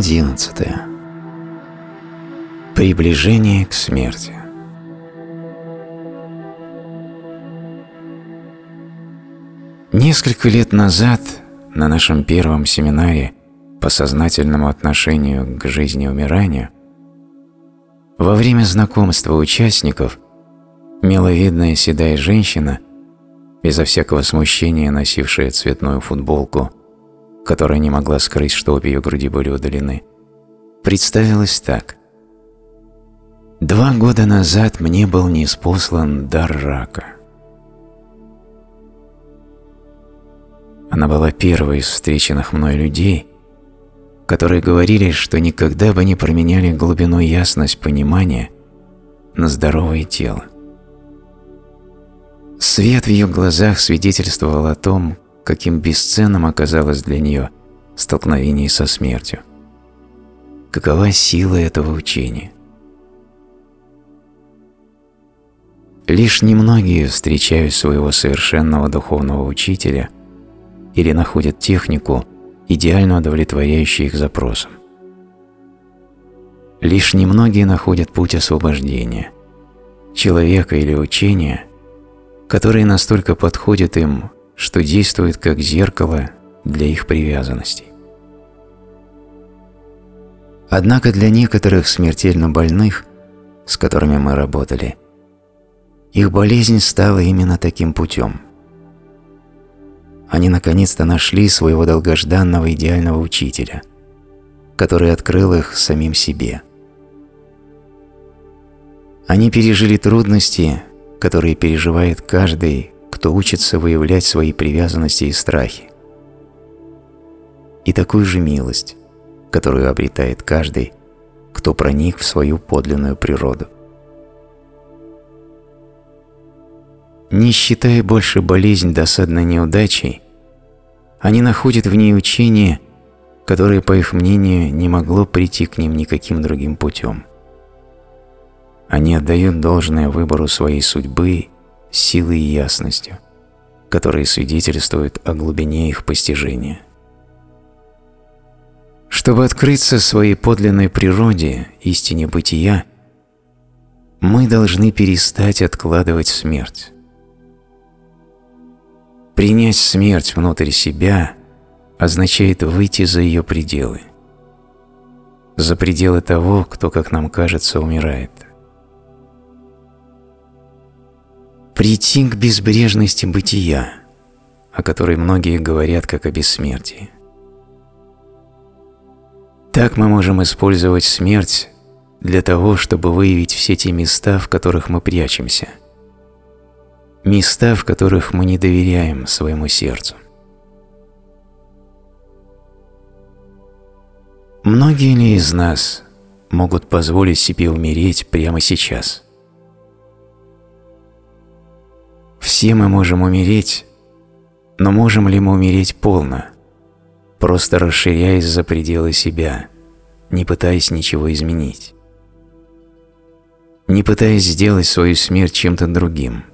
одиннадцатое. Приближение к смерти. Несколько лет назад на нашем первом семинаре по сознательному отношению к жизни и умиранию во время знакомства участников миловидная седая женщина, безо всякого смущения носившая цветную футболку, которая не могла скрыть, что обе ее груди были удалены, представилась так. «Два года назад мне был неспослан дар рака». Она была первой из встреченных мной людей, которые говорили, что никогда бы не променяли глубину ясность понимания на здоровое тело. Свет в ее глазах свидетельствовал о том, каким бесценным оказалось для нее столкновение со смертью. Какова сила этого учения? Лишь немногие встречают своего совершенного духовного учителя – или находят технику, идеально удовлетворяющую их запросам. Лишь немногие находят путь освобождения, человека или учения, который настолько подходит им, что действует как зеркало для их привязанностей. Однако для некоторых смертельно больных, с которыми мы работали, их болезнь стала именно таким путем – они наконец-то нашли своего долгожданного идеального учителя, который открыл их самим себе. Они пережили трудности, которые переживает каждый, кто учится выявлять свои привязанности и страхи. И такую же милость, которую обретает каждый, кто проник в свою подлинную природу. Не считая больше болезнь досадной неудачей, они находят в ней учение, которое, по их мнению, не могло прийти к ним никаким другим путем. Они отдают должное выбору своей судьбы силой и ясностью, которые свидетельствуют о глубине их постижения. Чтобы открыться своей подлинной природе, истине бытия, мы должны перестать откладывать смерть. Принять смерть внутрь себя означает выйти за ее пределы. За пределы того, кто, как нам кажется, умирает. Прийти к безбрежности бытия, о которой многие говорят как о бессмертии. Так мы можем использовать смерть для того, чтобы выявить все те места, в которых мы прячемся – места, в которых мы не доверяем своему сердцу. Многие ли из нас могут позволить себе умереть прямо сейчас? Все мы можем умереть, но можем ли мы умереть полно, просто расширяясь за пределы себя, не пытаясь ничего изменить? Не пытаясь сделать свою смерть чем-то другим –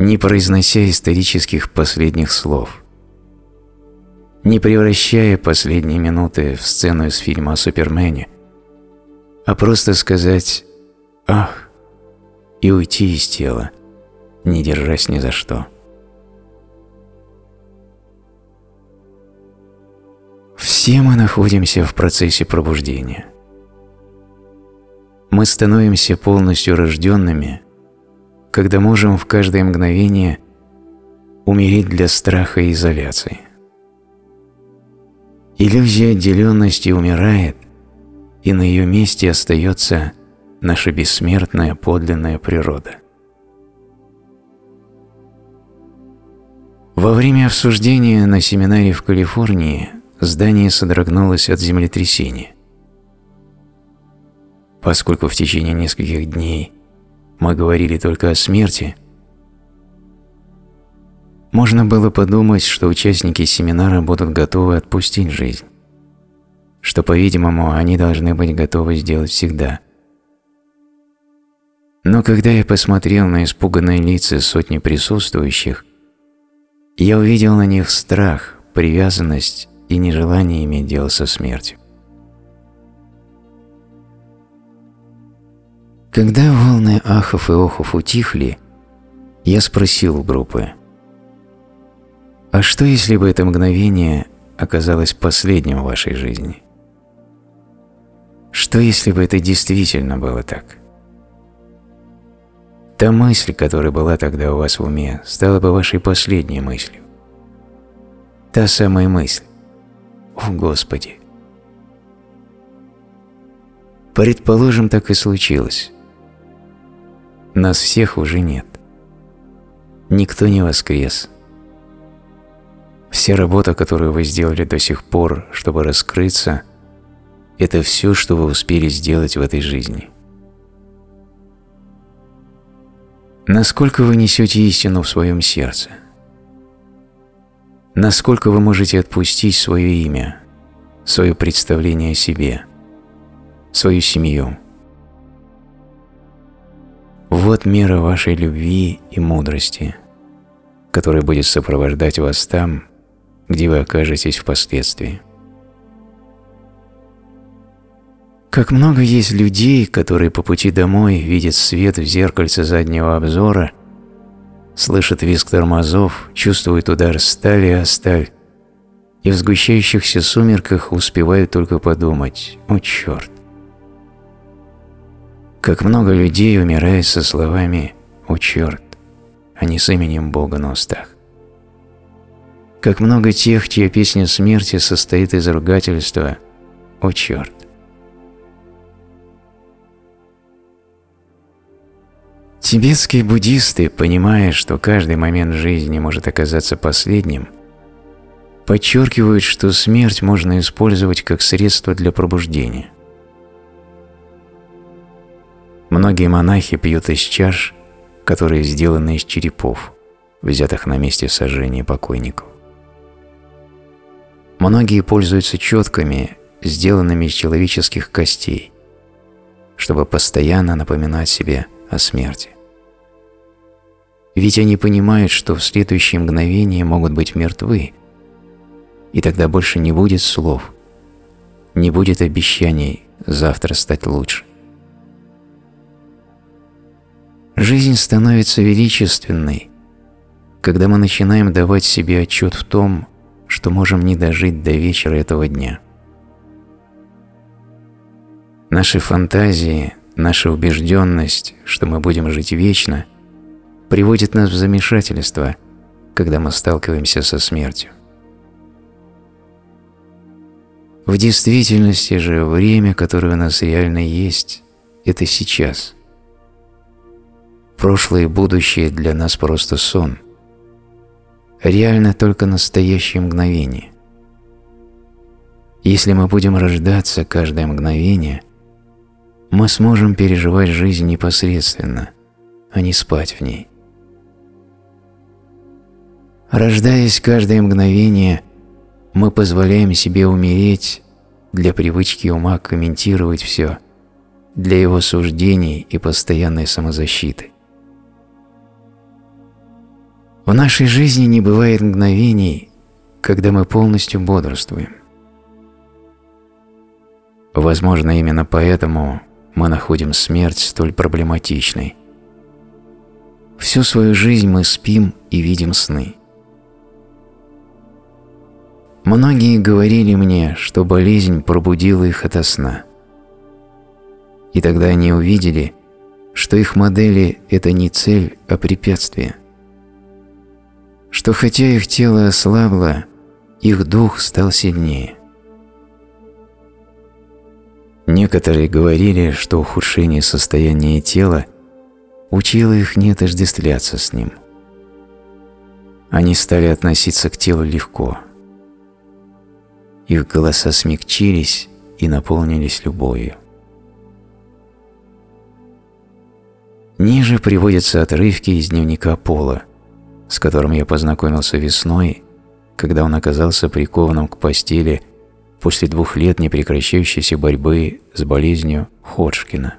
не произнося исторических последних слов, не превращая последние минуты в сцену из фильма о Супермене, а просто сказать «Ах!» и уйти из тела, не держась ни за что. Все мы находимся в процессе пробуждения. Мы становимся полностью рожденными когда можем в каждое мгновение умереть для страха и изоляции. Иллюзия отделенности умирает, и на ее месте остается наша бессмертная подлинная природа. Во время обсуждения на семинаре в Калифорнии здание содрогнулось от землетрясения. Поскольку в течение нескольких дней мы говорили только о смерти, можно было подумать, что участники семинара будут готовы отпустить жизнь, что, по-видимому, они должны быть готовы сделать всегда. Но когда я посмотрел на испуганные лица сотни присутствующих, я увидел на них страх, привязанность и нежелание иметь дело со смертью. Когда волны ахов и охов утихли, я спросил у группы, «А что, если бы это мгновение оказалось последним в вашей жизни? Что, если бы это действительно было так?» Та мысль, которая была тогда у вас в уме, стала бы вашей последней мыслью. Та самая мысль. О, Господи! Предположим, так и случилось. Нас всех уже нет. Никто не воскрес. Вся работа, которую вы сделали до сих пор, чтобы раскрыться, это все, что вы успели сделать в этой жизни – Насколько вы несете истину в своем сердце? Насколько вы можете отпустить свое имя, свое представление о себе, свою семью? Вот мера вашей любви и мудрости, которая будет сопровождать вас там, где вы окажетесь впоследствии. Как много есть людей, которые по пути домой видят свет в зеркальце заднего обзора, слышат визг тормозов, чувствуют удар стали о сталь, и в сгущающихся сумерках успевают только подумать «О, черт!». Как много людей умирает со словами «О, черт!», а не с именем Бога на устах. Как много тех, чья песня смерти состоит из ругательства «О, черт!». Тибетские буддисты, понимая, что каждый момент жизни может оказаться последним, подчеркивают, что смерть можно использовать как средство для пробуждения. Многие монахи пьют из чаш, которые сделаны из черепов, взятых на месте сожжения покойников. Многие пользуются четками, сделанными из человеческих костей, чтобы постоянно напоминать себе о смерти. Ведь они понимают, что в следующее мгновение могут быть мертвы, и тогда больше не будет слов, не будет обещаний завтра стать лучше. Жизнь становится величественной, когда мы начинаем давать себе отчет в том, что можем не дожить до вечера этого дня. Наши фантазии, наша убежденность, что мы будем жить вечно – приводит нас в замешательство, когда мы сталкиваемся со смертью. В действительности же время, которое у нас реально есть, это сейчас. Прошлое и будущее для нас просто сон. Реально только настоящее мгновение. Если мы будем рождаться каждое мгновение, мы сможем переживать жизнь непосредственно, а не спать в ней. Рождаясь каждое мгновение, мы позволяем себе умереть для привычки ума комментировать все, для его суждений и постоянной самозащиты. В нашей жизни не бывает мгновений, когда мы полностью бодрствуем. Возможно, именно поэтому мы находим смерть столь проблематичной. Всю свою жизнь мы спим и видим сны. Многие говорили мне, что болезнь пробудила их ото сна. И тогда они увидели, что их модели – это не цель, а препятствие. Что хотя их тело ослабло, их дух стал сильнее. Некоторые говорили, что ухудшение состояния тела учило их не отождествляться с ним. Они стали относиться к телу легко – их голоса смягчились и наполнились любовью. Ниже приводятся отрывки из дневника Пола, с которым я познакомился весной, когда он оказался прикованным к постели после двух лет непрекращающейся борьбы с болезнью Ходжкина.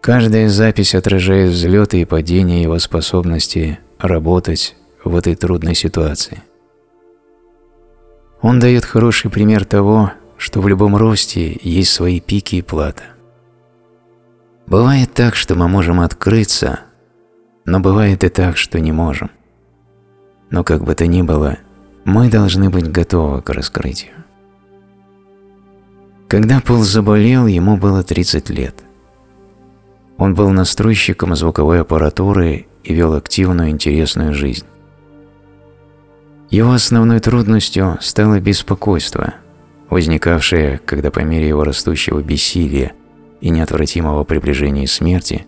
Каждая запись отражает взлеты и падения его способности работать в этой трудной ситуации. Он дает хороший пример того, что в любом росте есть свои пики и плата. Бывает так, что мы можем открыться, но бывает и так, что не можем. Но как бы то ни было, мы должны быть готовы к раскрытию. Когда Пол заболел, ему было 30 лет. Он был настройщиком звуковой аппаратуры и вел активную интересную жизнь. Его основной трудностью стало беспокойство, возникавшее, когда по мере его растущего бессилия и неотвратимого приближения смерти,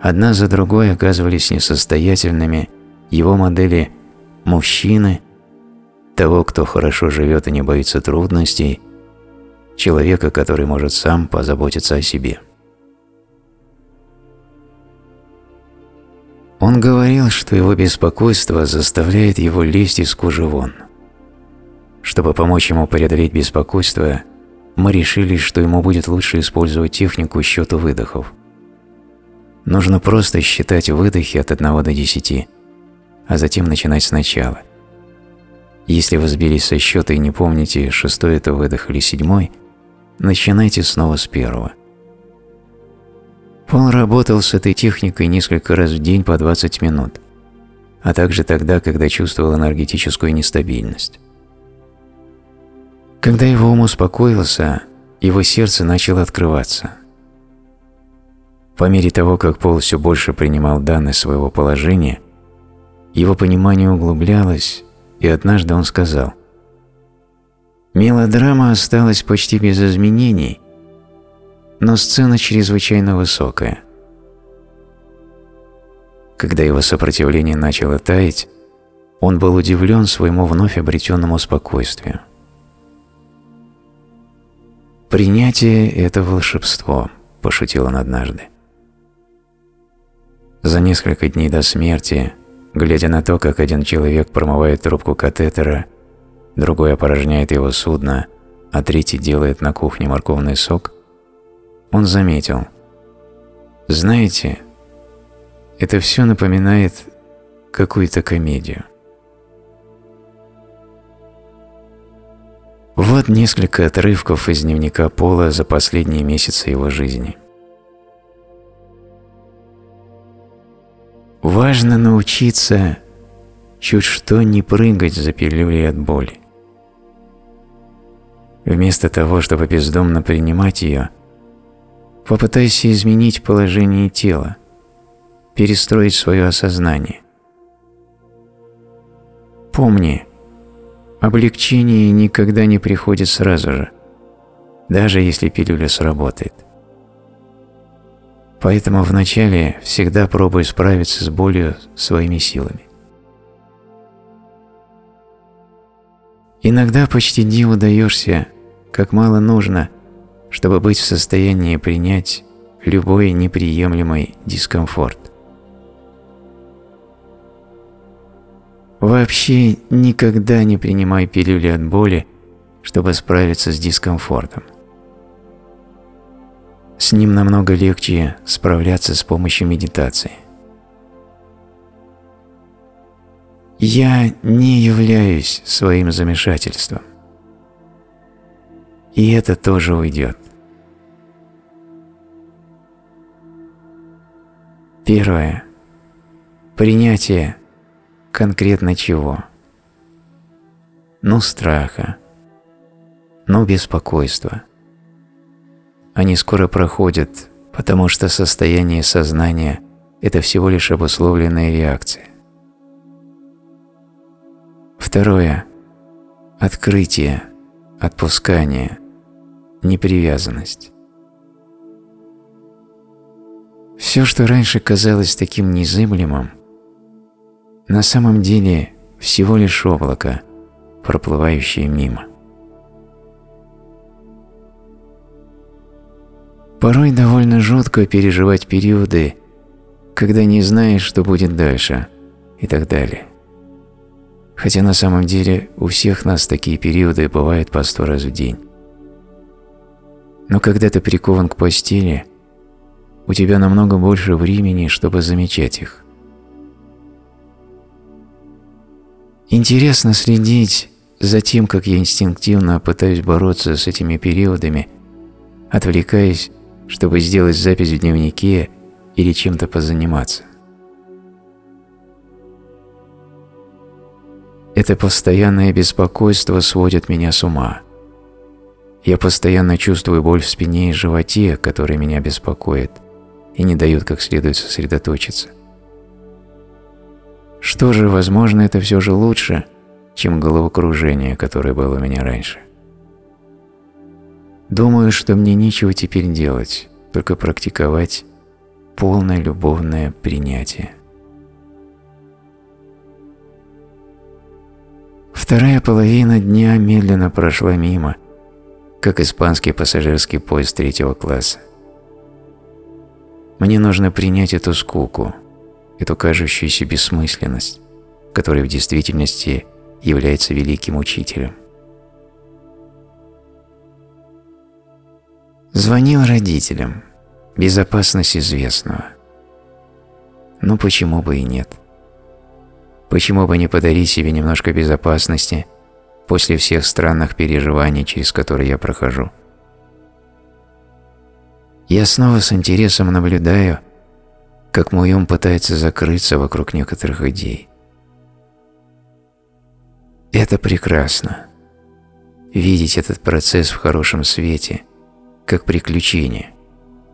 одна за другой оказывались несостоятельными его модели мужчины, того, кто хорошо живет и не боится трудностей, человека, который может сам позаботиться о себе. Он говорил, что его беспокойство заставляет его лезть из кожи вон. Чтобы помочь ему преодолеть беспокойство, мы решили, что ему будет лучше использовать технику счета выдохов. Нужно просто считать выдохи от 1 до 10, а затем начинать сначала. Если вы сбились со счета и не помните, шестой это выдох или седьмой, начинайте снова с первого. Пол работал с этой техникой несколько раз в день по 20 минут, а также тогда, когда чувствовал энергетическую нестабильность. Когда его ум успокоился, его сердце начало открываться. По мере того, как Пол все больше принимал данные своего положения, его понимание углублялось, и однажды он сказал, «Мелодрама осталась почти без изменений, но сцена чрезвычайно высокая. Когда его сопротивление начало таять, он был удивлен своему вновь обретенному спокойствию. «Принятие – это волшебство», – пошутил он однажды. За несколько дней до смерти, глядя на то, как один человек промывает трубку катетера, другой опорожняет его судно, а третий делает на кухне морковный сок, он заметил. Знаете, это все напоминает какую-то комедию. Вот несколько отрывков из дневника Пола за последние месяцы его жизни. Важно научиться чуть что не прыгать за пилюлей от боли. Вместо того, чтобы бездомно принимать ее, Попытайся изменить положение тела, перестроить свое осознание. Помни, облегчение никогда не приходит сразу же, даже если пилюля сработает. Поэтому вначале всегда пробуй справиться с болью своими силами. Иногда почти диву даешься, как мало нужно, чтобы быть в состоянии принять любой неприемлемый дискомфорт. Вообще никогда не принимай пилюли от боли, чтобы справиться с дискомфортом. С ним намного легче справляться с помощью медитации. Я не являюсь своим замешательством и это тоже уйдет. Первое. Принятие конкретно чего? Ну, страха, ну, беспокойства. Они скоро проходят, потому что состояние сознания – это всего лишь обусловленная реакция. Второе. Открытие, отпускание – непривязанность. Все, что раньше казалось таким незыблемым, на самом деле всего лишь облако, проплывающее мимо. Порой довольно жутко переживать периоды, когда не знаешь, что будет дальше, и так далее. Хотя на самом деле у всех нас такие периоды бывают по сто раз в день. Но когда ты прикован к постели, у тебя намного больше времени, чтобы замечать их. Интересно следить за тем, как я инстинктивно пытаюсь бороться с этими периодами, отвлекаясь чтобы сделать запись в дневнике или чем-то позаниматься. Это постоянное беспокойство сводит меня с ума. Я постоянно чувствую боль в спине и животе, которые меня беспокоят и не дают как следует сосредоточиться. Что же, возможно, это все же лучше, чем головокружение, которое было у меня раньше. Думаю, что мне нечего теперь делать, только практиковать полное любовное принятие. Вторая половина дня медленно прошла мимо, как испанский пассажирский поезд третьего класса. Мне нужно принять эту скуку, эту кажущуюся бессмысленность, которая в действительности является великим учителем. Звонил родителям. Безопасность известного. Ну почему бы и нет? Почему бы не подарить себе немножко безопасности после всех странных переживаний, через которые я прохожу? Я снова с интересом наблюдаю, как мой ум пытается закрыться вокруг некоторых идей. Это прекрасно. Видеть этот процесс в хорошем свете, как приключение,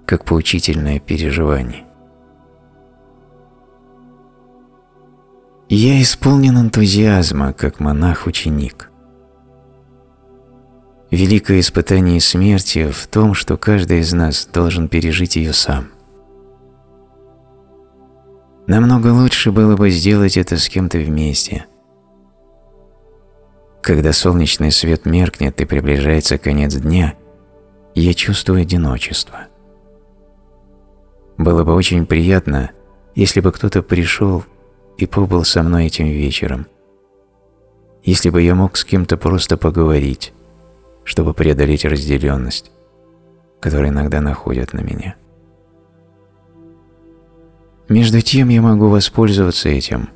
как поучительное переживание. Я исполнен энтузиазма, как монах-ученик. Великое испытание смерти в том, что каждый из нас должен пережить ее сам. Намного лучше было бы сделать это с кем-то вместе. Когда солнечный свет меркнет и приближается конец дня, я чувствую одиночество. Было бы очень приятно, если бы кто-то пришел и побыл со мной этим вечером. Если бы я мог с кем-то просто поговорить, чтобы преодолеть разделенность, которая иногда находит на меня. Между тем я могу воспользоваться этим,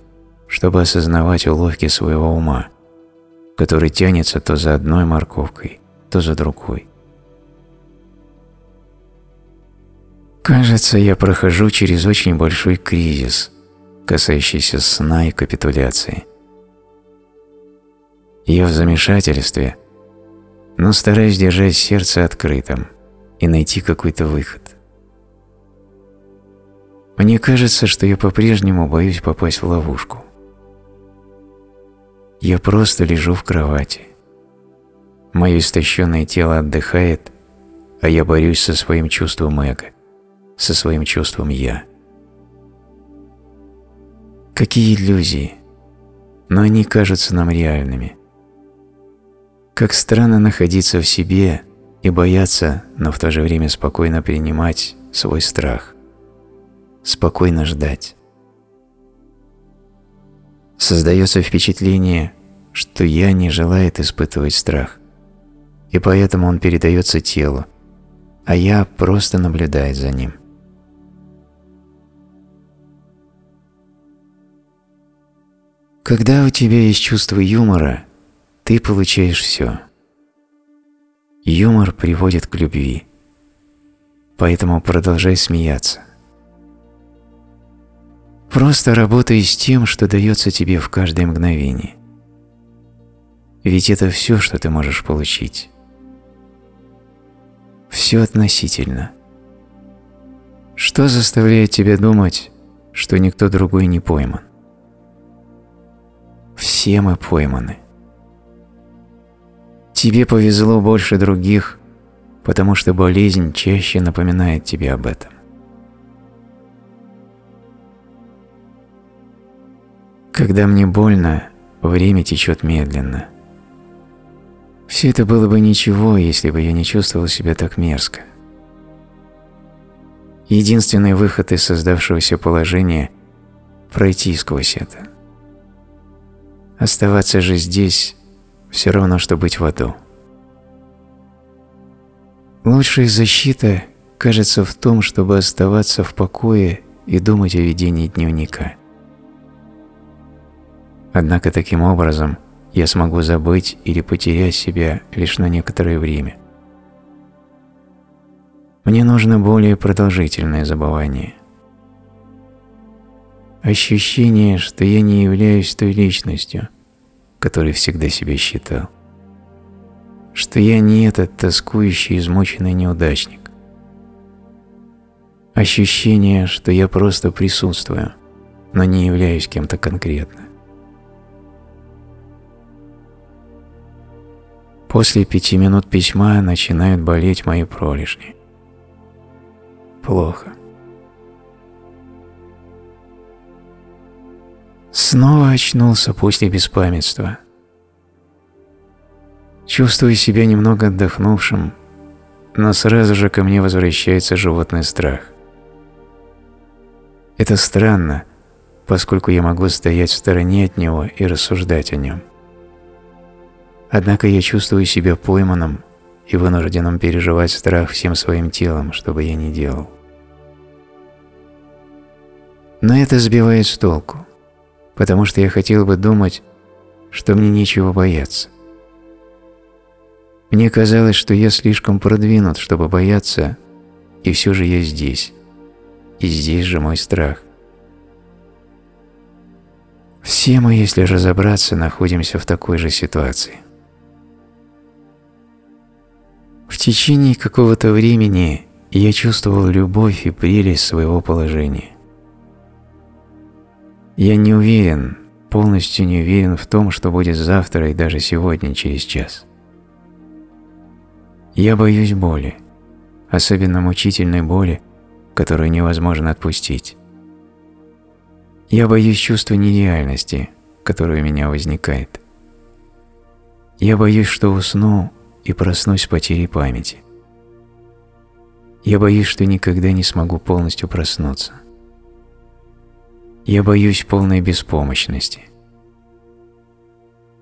чтобы осознавать уловки своего ума, который тянется то за одной морковкой, то за другой. Кажется, я прохожу через очень большой кризис – касающийся сна и капитуляции. Я в замешательстве, но стараюсь держать сердце открытым и найти какой-то выход. Мне кажется, что я по-прежнему боюсь попасть в ловушку. Я просто лежу в кровати. Мое истощенное тело отдыхает, а я борюсь со своим чувством эго, со своим чувством «я». Какие иллюзии, но они кажутся нам реальными. Как странно находиться в себе и бояться, но в то же время спокойно принимать свой страх, спокойно ждать. Создается впечатление, что «я» не желает испытывать страх, и поэтому он передается телу, а «я» просто наблюдает за ним. Когда у тебя есть чувство юмора, ты получаешь все. Юмор приводит к любви, поэтому продолжай смеяться. Просто работай с тем, что дается тебе в каждое мгновение. Ведь это все, что ты можешь получить. Все относительно. Что заставляет тебя думать, что никто другой не пойман? Все мы пойманы. Тебе повезло больше других, потому что болезнь чаще напоминает тебе об этом. Когда мне больно, время течет медленно. Все это было бы ничего, если бы я не чувствовал себя так мерзко. Единственный выход из создавшегося положения – пройти сквозь это. Оставаться же здесь все равно, что быть в аду. Лучшая защита, кажется, в том, чтобы оставаться в покое и думать о ведении дневника. Однако таким образом я смогу забыть или потерять себя лишь на некоторое время. Мне нужно более продолжительное забывание. Ощущение, что я не являюсь той личностью, которой всегда себя считал. Что я не этот тоскующий, измученный неудачник. Ощущение, что я просто присутствую, но не являюсь кем-то конкретно. После пяти минут письма начинают болеть мои пролежни. Плохо. Снова очнулся после беспамятства. Чувствую себя немного отдохнувшим, но сразу же ко мне возвращается животный страх. Это странно, поскольку я могу стоять в стороне от него и рассуждать о нем. Однако я чувствую себя пойманным и вынужденным переживать страх всем своим телом, что бы я ни делал. Но это сбивает с толку, потому что я хотел бы думать, что мне нечего бояться. Мне казалось, что я слишком продвинут, чтобы бояться, и все же я здесь. И здесь же мой страх. Все мы, если разобраться, находимся в такой же ситуации. В течение какого-то времени я чувствовал любовь и прелесть своего положения. Я не уверен, полностью не уверен в том, что будет завтра и даже сегодня через час. Я боюсь боли, особенно мучительной боли, которую невозможно отпустить. Я боюсь чувства нереальности, которое у меня возникает. Я боюсь, что усну и проснусь с потерей памяти. Я боюсь, что никогда не смогу полностью проснуться. Я боюсь полной беспомощности.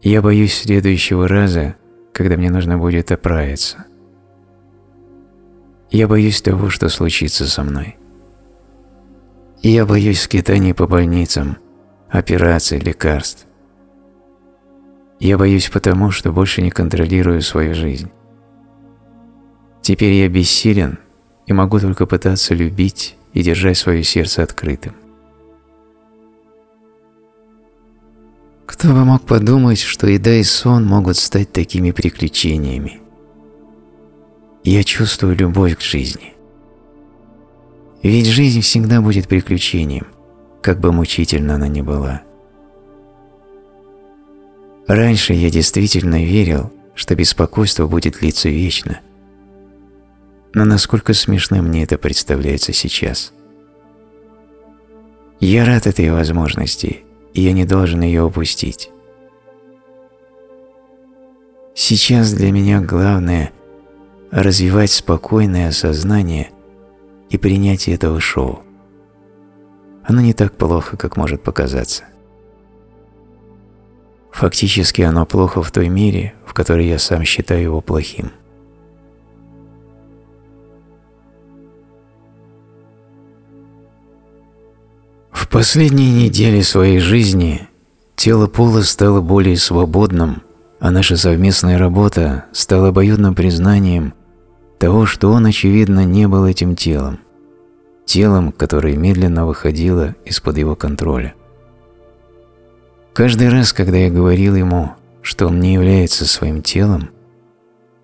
Я боюсь следующего раза, когда мне нужно будет оправиться. Я боюсь того, что случится со мной. Я боюсь скитаний по больницам, операций, лекарств. Я боюсь потому, что больше не контролирую свою жизнь. Теперь я бессилен и могу только пытаться любить и держать свое сердце открытым. Кто бы мог подумать, что еда и сон могут стать такими приключениями. Я чувствую любовь к жизни. Ведь жизнь всегда будет приключением, как бы мучительно она ни была. Раньше я действительно верил, что беспокойство будет длиться вечно. Но насколько смешно мне это представляется сейчас. Я рад этой возможности и я не должен ее упустить. Сейчас для меня главное – развивать спокойное сознание и принятие этого шоу. Оно не так плохо, как может показаться. Фактически оно плохо в той мере, в которой я сам считаю его плохим. В последние недели своей жизни тело Пола стало более свободным, а наша совместная работа стала обоюдным признанием того, что он, очевидно, не был этим телом, телом, которое медленно выходило из-под его контроля. Каждый раз, когда я говорил ему, что он не является своим телом,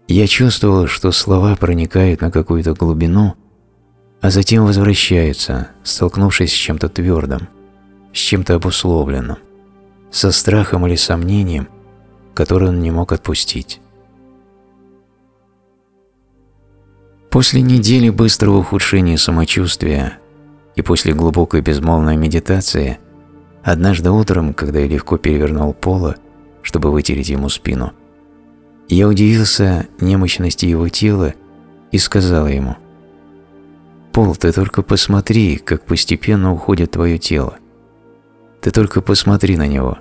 я чувствовал, что слова проникают на какую-то глубину а затем возвращаются, столкнувшись с чем-то твердым, с чем-то обусловленным, со страхом или сомнением, который он не мог отпустить. После недели быстрого ухудшения самочувствия и после глубокой безмолвной медитации, однажды утром, когда я легко перевернул пола, чтобы вытереть ему спину, я удивился немощности его тела и сказал ему – Пол, ты только посмотри, как постепенно уходит твое тело. Ты только посмотри на него,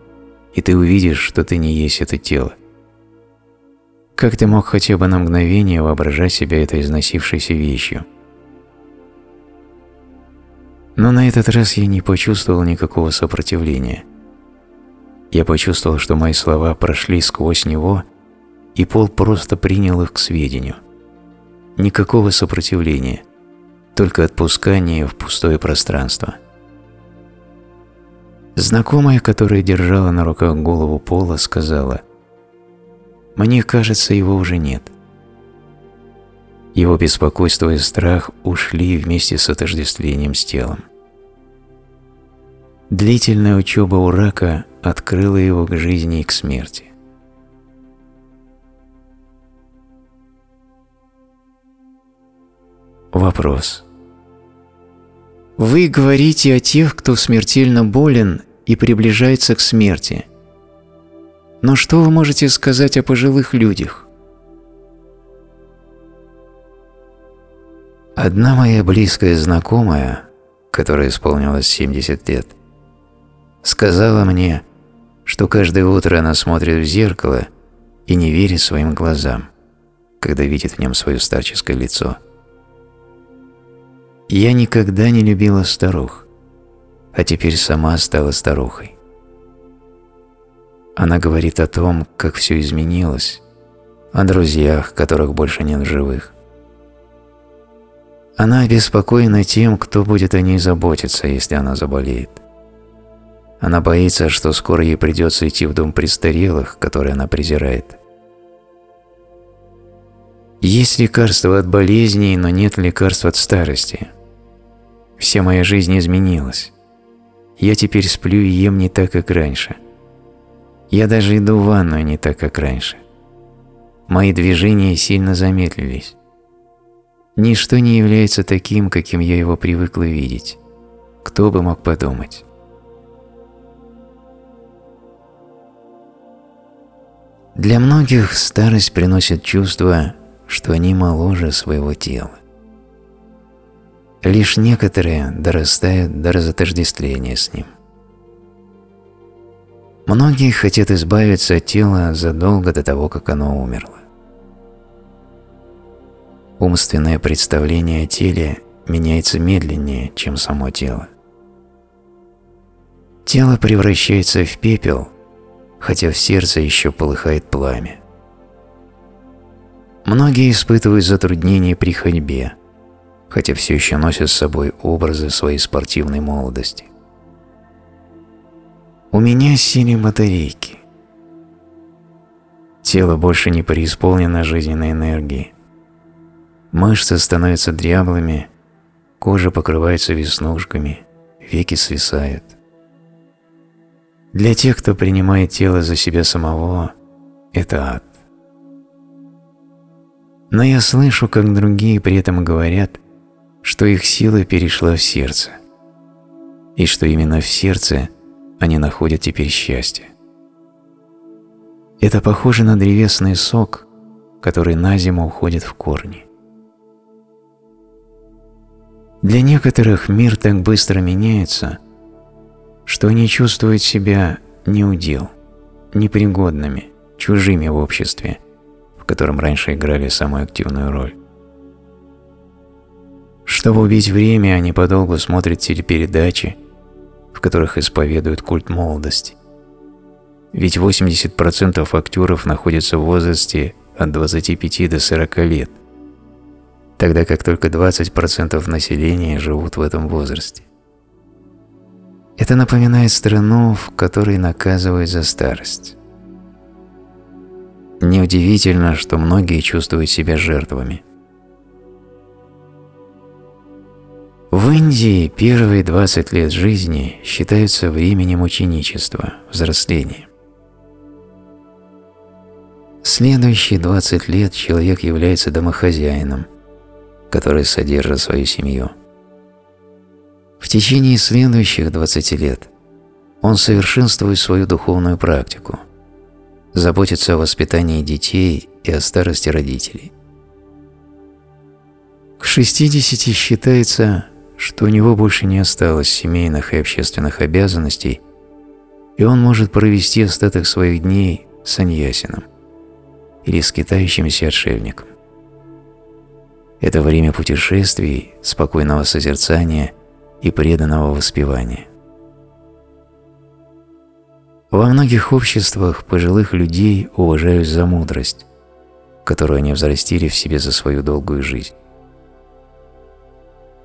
и ты увидишь, что ты не есть это тело. Как ты мог хотя бы на мгновение воображать себя этой износившейся вещью? Но на этот раз я не почувствовал никакого сопротивления. Я почувствовал, что мои слова прошли сквозь него, и Пол просто принял их к сведению. Никакого сопротивления – только отпускание в пустое пространство. Знакомая, которая держала на руках голову Пола, сказала, «Мне кажется, его уже нет». Его беспокойство и страх ушли вместе с отождествлением с телом. Длительная учеба у рака открыла его к жизни и к смерти. Вопрос. Вы говорите о тех, кто смертельно болен и приближается к смерти. Но что вы можете сказать о пожилых людях? Одна моя близкая знакомая, которая исполнилась 70 лет, сказала мне, что каждое утро она смотрит в зеркало и не верит своим глазам, когда видит в нем свое старческое лицо. Я никогда не любила старух, а теперь сама стала старухой. Она говорит о том, как все изменилось, о друзьях, которых больше нет в живых. Она обеспокоена тем, кто будет о ней заботиться, если она заболеет. Она боится, что скоро ей придется идти в дом престарелых, который она презирает. Есть лекарство от болезней, но нет лекарства от старости – Вся моя жизнь изменилась. Я теперь сплю и ем не так, как раньше. Я даже иду в ванную не так, как раньше. Мои движения сильно замедлились. Ничто не является таким, каким я его привыкла видеть. Кто бы мог подумать? Для многих старость приносит чувство, что они моложе своего тела. Лишь некоторые дорастают до разотождествления с ним. Многие хотят избавиться от тела задолго до того, как оно умерло. Умственное представление о теле меняется медленнее, чем само тело. Тело превращается в пепел, хотя в сердце еще полыхает пламя. Многие испытывают затруднения при ходьбе, хотя все еще носят с собой образы своей спортивной молодости. У меня синие батарейки. Тело больше не преисполнено жизненной энергией. Мышцы становятся дряблыми, кожа покрывается веснушками, веки свисают. Для тех, кто принимает тело за себя самого, это ад. Но я слышу, как другие при этом говорят, что их сила перешла в сердце, и что именно в сердце они находят теперь счастье. Это похоже на древесный сок, который на зиму уходит в корни. Для некоторых мир так быстро меняется, что они чувствуют себя неудел, непригодными, чужими в обществе, в котором раньше играли самую активную роль. Чтобы убить время, они подолгу смотрят телепередачи, в которых исповедуют культ молодости. Ведь 80% актеров находятся в возрасте от 25 до 40 лет, тогда как только 20% населения живут в этом возрасте. Это напоминает страну, в которой наказывают за старость. Неудивительно, что многие чувствуют себя жертвами – В Индии первые 20 лет жизни считаются временем ученичества, взросления. Следующие 20 лет человек является домохозяином, который содержит свою семью. В течение следующих 20 лет он совершенствует свою духовную практику, заботится о воспитании детей и о старости родителей. К 60 считается, что у него больше не осталось семейных и общественных обязанностей, и он может провести остаток своих дней с аньясином или скитающимся отшельником. Это время путешествий, спокойного созерцания и преданного воспевания. Во многих обществах пожилых людей уважают за мудрость, которую они взрастили в себе за свою долгую жизнь.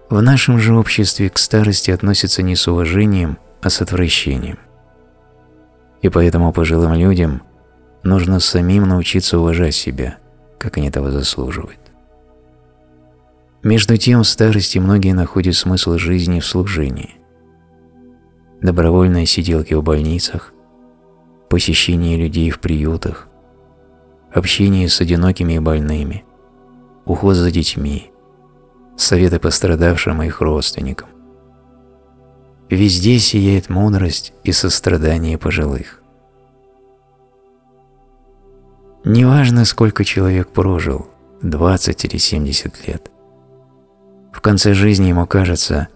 В нашем же обществе к старости относятся не с уважением, а с отвращением. И поэтому пожилым людям нужно самим научиться уважать себя, как они того заслуживают. Между тем, в старости многие находят смысл жизни в служении. Добровольные сиделки в больницах, посещение людей в приютах, общение с одинокими и больными, уход за детьми, советы пострадавшим и их родственникам. Везде сияет мудрость и сострадание пожилых. Неважно, сколько человек прожил, 20 или 70 лет. В конце жизни ему кажется,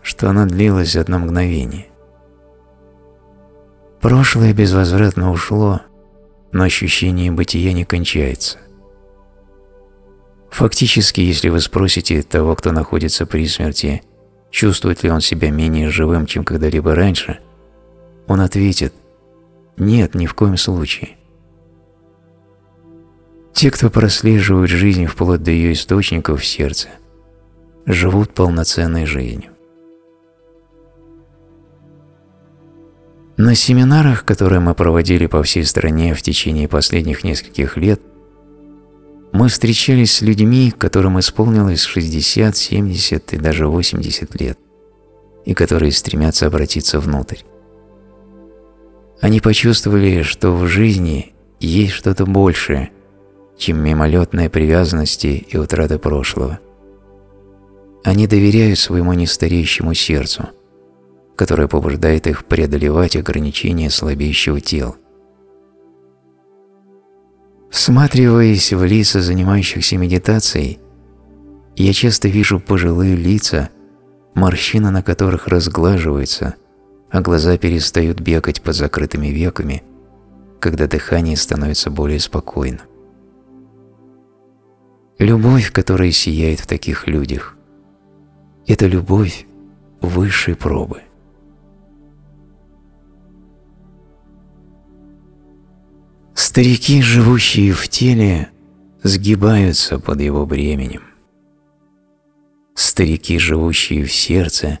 что она длилась одно мгновение. Прошлое безвозвратно ушло, но ощущение бытия не кончается. Фактически, если вы спросите того, кто находится при смерти, чувствует ли он себя менее живым, чем когда-либо раньше, он ответит «нет, ни в коем случае». Те, кто прослеживают жизнь вплоть до ее источников в сердце – живут полноценной жизнью. На семинарах, которые мы проводили по всей стране в течение последних нескольких лет, мы встречались с людьми, которым исполнилось 60, 70 и даже 80 лет, и которые стремятся обратиться внутрь. Они почувствовали, что в жизни есть что-то большее, чем мимолетные привязанности и утрата прошлого – они доверяют своему нестареющему сердцу, которое побуждает их преодолевать ограничения слабеющего тела. Всматриваясь в лица занимающихся медитацией, я часто вижу пожилые лица, морщины на которых разглаживаются, а глаза перестают бегать под закрытыми веками, когда дыхание становится более спокойным. Любовь, которая сияет в таких людях, это любовь высшей пробы. Старики, живущие в теле, сгибаются под его бременем. Старики, живущие в сердце,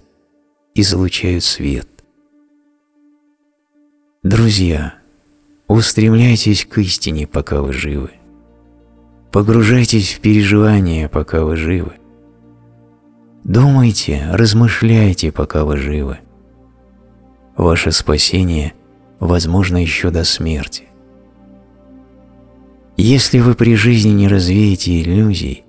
излучают свет. Друзья, устремляйтесь к истине, пока вы живы. Погружайтесь в переживания, пока вы живы. Думайте, размышляйте, пока вы живы. Ваше спасение возможно еще до смерти. Если вы при жизни не развеете иллюзий,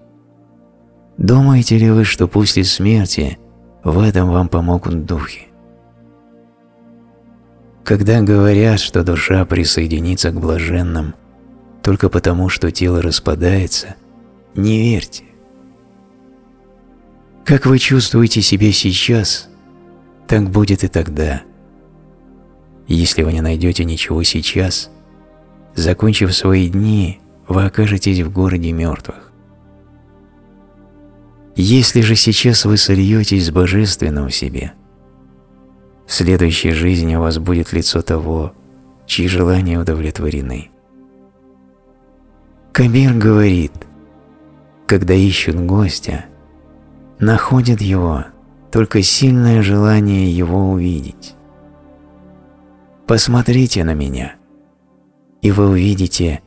думаете ли вы, что после смерти в этом вам помогут духи? Когда говорят, что душа присоединится к блаженным только потому, что тело распадается, не верьте. Как вы чувствуете себя сейчас, так будет и тогда. Если вы не найдете ничего сейчас, закончив свои дни, вы окажетесь в городе мертвых. Если же сейчас вы сольетесь с Божественным в себе, в следующей жизни у вас будет лицо того, чьи желания удовлетворены. Кабир говорит, когда ищут гостя – находит его только сильное желание его увидеть. Посмотрите на меня, и вы увидите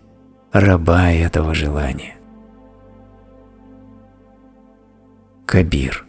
раба этого желания. Кабир